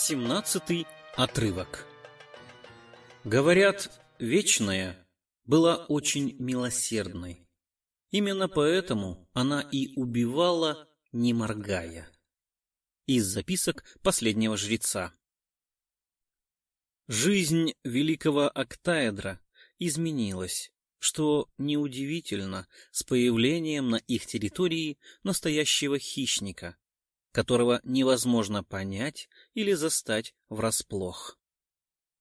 Семнадцатый отрывок. Говорят, вечная была очень милосердной. Именно поэтому она и убивала, не моргая. Из записок последнего жреца. Жизнь великого Октаэдра изменилась, что неудивительно с появлением на их территории настоящего хищника, которого невозможно понять или застать врасплох.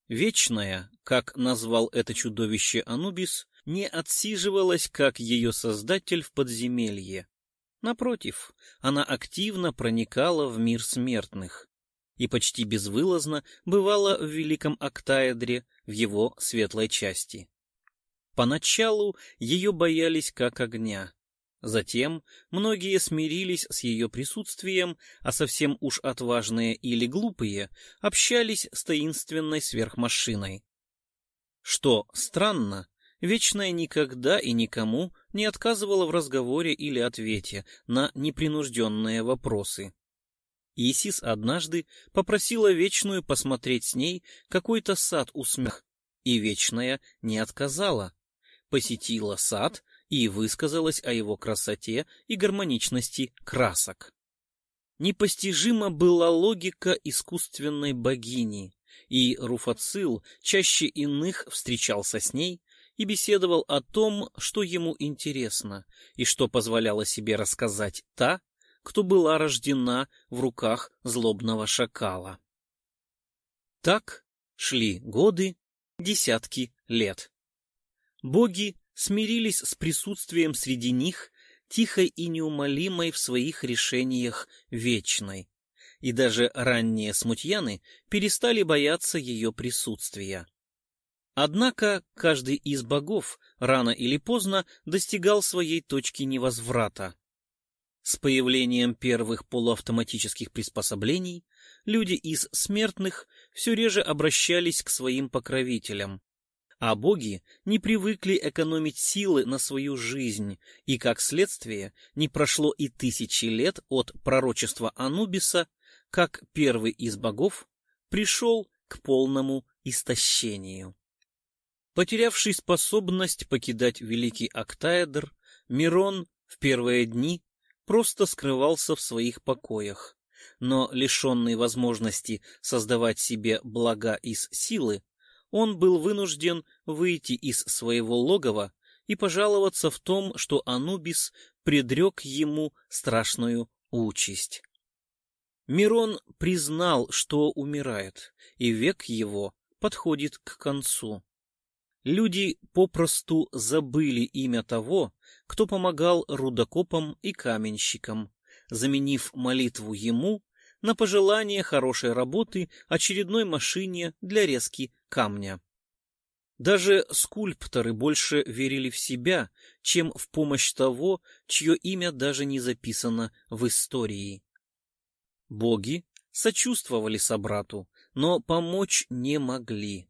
Вечная, как назвал это чудовище Анубис, не отсиживалась, как ее создатель в подземелье. Напротив, она активно проникала в мир смертных и почти безвылазно бывала в Великом Октаэдре в его светлой части. Поначалу ее боялись как огня, Затем многие смирились с ее присутствием, а совсем уж отважные или глупые общались с таинственной сверхмашиной. Что странно, Вечная никогда и никому не отказывала в разговоре или ответе на непринужденные вопросы. Исис однажды попросила Вечную посмотреть с ней какой-то сад у смех, и Вечная не отказала. Посетила сад и высказалась о его красоте и гармоничности красок. Непостижима была логика искусственной богини, и Руфацил чаще иных встречался с ней и беседовал о том, что ему интересно, и что позволяла себе рассказать та, кто была рождена в руках злобного шакала. Так шли годы, десятки лет. Боги смирились с присутствием среди них тихой и неумолимой в своих решениях вечной, и даже ранние смутьяны перестали бояться ее присутствия. Однако каждый из богов рано или поздно достигал своей точки невозврата. С появлением первых полуавтоматических приспособлений люди из смертных все реже обращались к своим покровителям, а боги не привыкли экономить силы на свою жизнь, и, как следствие, не прошло и тысячи лет от пророчества Анубиса, как первый из богов пришел к полному истощению. Потерявший способность покидать великий Октаэдр, Мирон в первые дни просто скрывался в своих покоях, но лишенный возможности создавать себе блага из силы, он был вынужден выйти из своего логова и пожаловаться в том, что Анубис предрек ему страшную участь. Мирон признал, что умирает, и век его подходит к концу. Люди попросту забыли имя того, кто помогал рудокопам и каменщикам, заменив молитву ему на пожелание хорошей работы очередной машине для резки камня. Даже скульпторы больше верили в себя, чем в помощь того, чье имя даже не записано в истории. Боги сочувствовали собрату, но помочь не могли.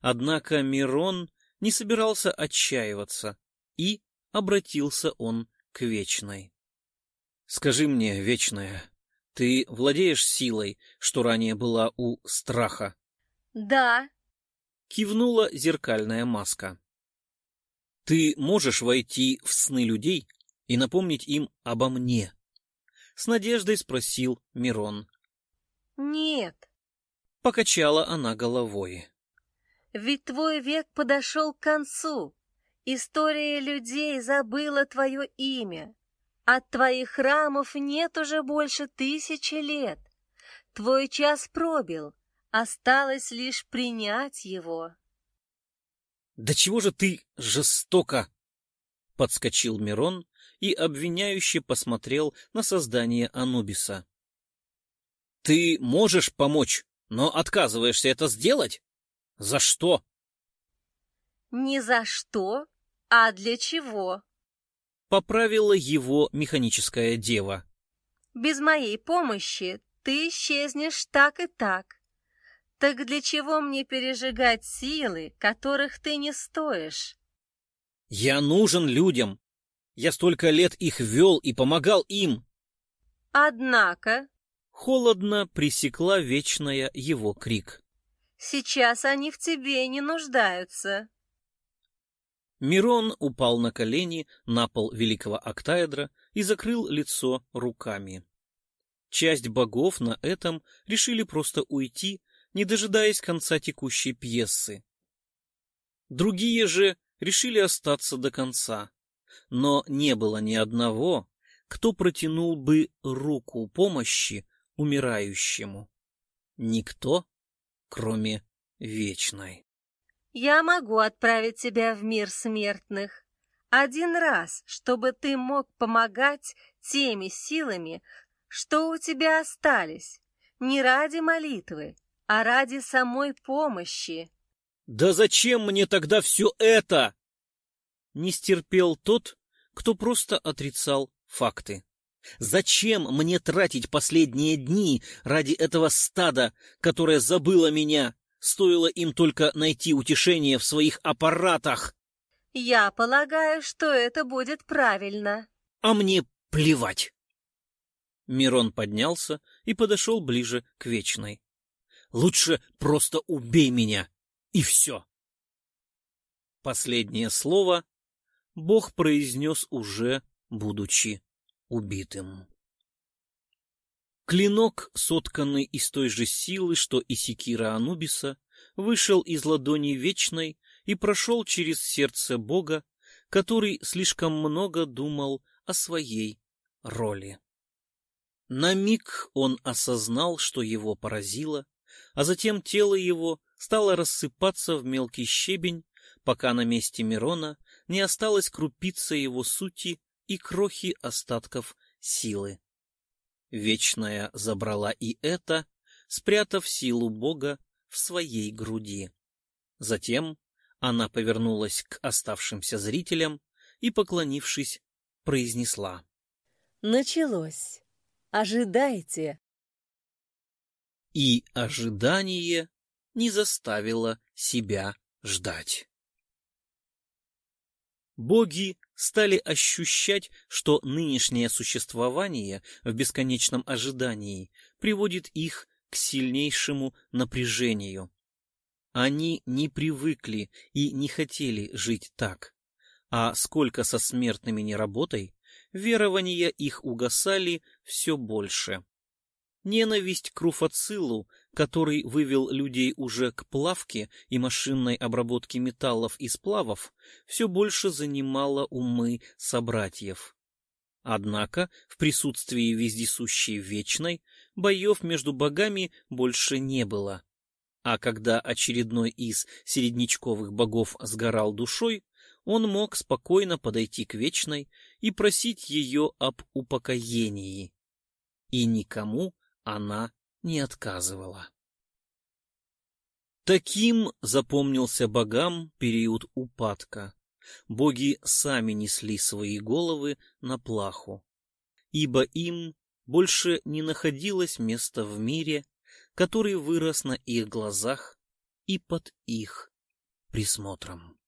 Однако Мирон не собирался отчаиваться, и обратился он к Вечной. — Скажи мне, Вечная, ты владеешь силой, что ранее была у страха? — Да, Кивнула зеркальная маска. Ты можешь войти в сны людей и напомнить им обо мне? С надеждой спросил Мирон. Нет. Покачала она головой. Ведь твой век подошел к концу. История людей забыла твое имя. От твоих храмов нет уже больше тысячи лет. Твой час пробил, Осталось лишь принять его. «Да чего же ты жестоко!» Подскочил Мирон и обвиняюще посмотрел на создание Анубиса. «Ты можешь помочь, но отказываешься это сделать? За что?» «Не за что, а для чего?» Поправила его механическая дева. «Без моей помощи ты исчезнешь так и так. Так для чего мне пережигать силы, которых ты не стоишь? Я нужен людям. Я столько лет их вел и помогал им. Однако... холодно пресекла вечная его крик. «Сейчас они в тебе не нуждаются!» Мирон упал на колени на пол великого октаэдра и закрыл лицо руками. Часть богов на этом решили просто уйти, не дожидаясь конца текущей пьесы. Другие же решили остаться до конца, но не было ни одного, кто протянул бы руку помощи умирающему. Никто, кроме Вечной. «Я могу отправить тебя в мир смертных. Один раз, чтобы ты мог помогать теми силами, что у тебя остались, не ради молитвы, а ради самой помощи». «Да зачем мне тогда все это?» Не стерпел тот, кто просто отрицал факты. Зачем мне тратить последние дни ради этого стада, которое забыло меня, стоило им только найти утешение в своих аппаратах? Я полагаю, что это будет правильно. А мне плевать. Мирон поднялся и подошел ближе к Вечной. Лучше просто убей меня, и все. Последнее слово Бог произнес уже, будучи убитым. Клинок, сотканный из той же силы, что и секира Анубиса, вышел из ладони Вечной и прошел через сердце Бога, который слишком много думал о своей роли. На миг он осознал, что его поразило, а затем тело его стало рассыпаться в мелкий щебень, пока на месте Мирона не осталось крупица его сути и крохи остатков силы. Вечная забрала и это, спрятав силу Бога в своей груди. Затем она повернулась к оставшимся зрителям и, поклонившись, произнесла. «Началось. Ожидайте!» И ожидание не заставило себя ждать. Боги стали ощущать, что нынешнее существование в бесконечном ожидании приводит их к сильнейшему напряжению. Они не привыкли и не хотели жить так. А сколько со смертными не работай, верования их угасали все больше. Ненависть к Руфацилу, который вывел людей уже к плавке и машинной обработке металлов и сплавов, все больше занимала умы собратьев. Однако в присутствии вездесущей Вечной боев между богами больше не было. А когда очередной из середнячковых богов сгорал душой, он мог спокойно подойти к Вечной и просить ее об упокоении. И никому она не отказывала. Таким запомнился богам период упадка. Боги сами несли свои головы на плаху, ибо им больше не находилось места в мире, который вырос на их глазах и под их присмотром.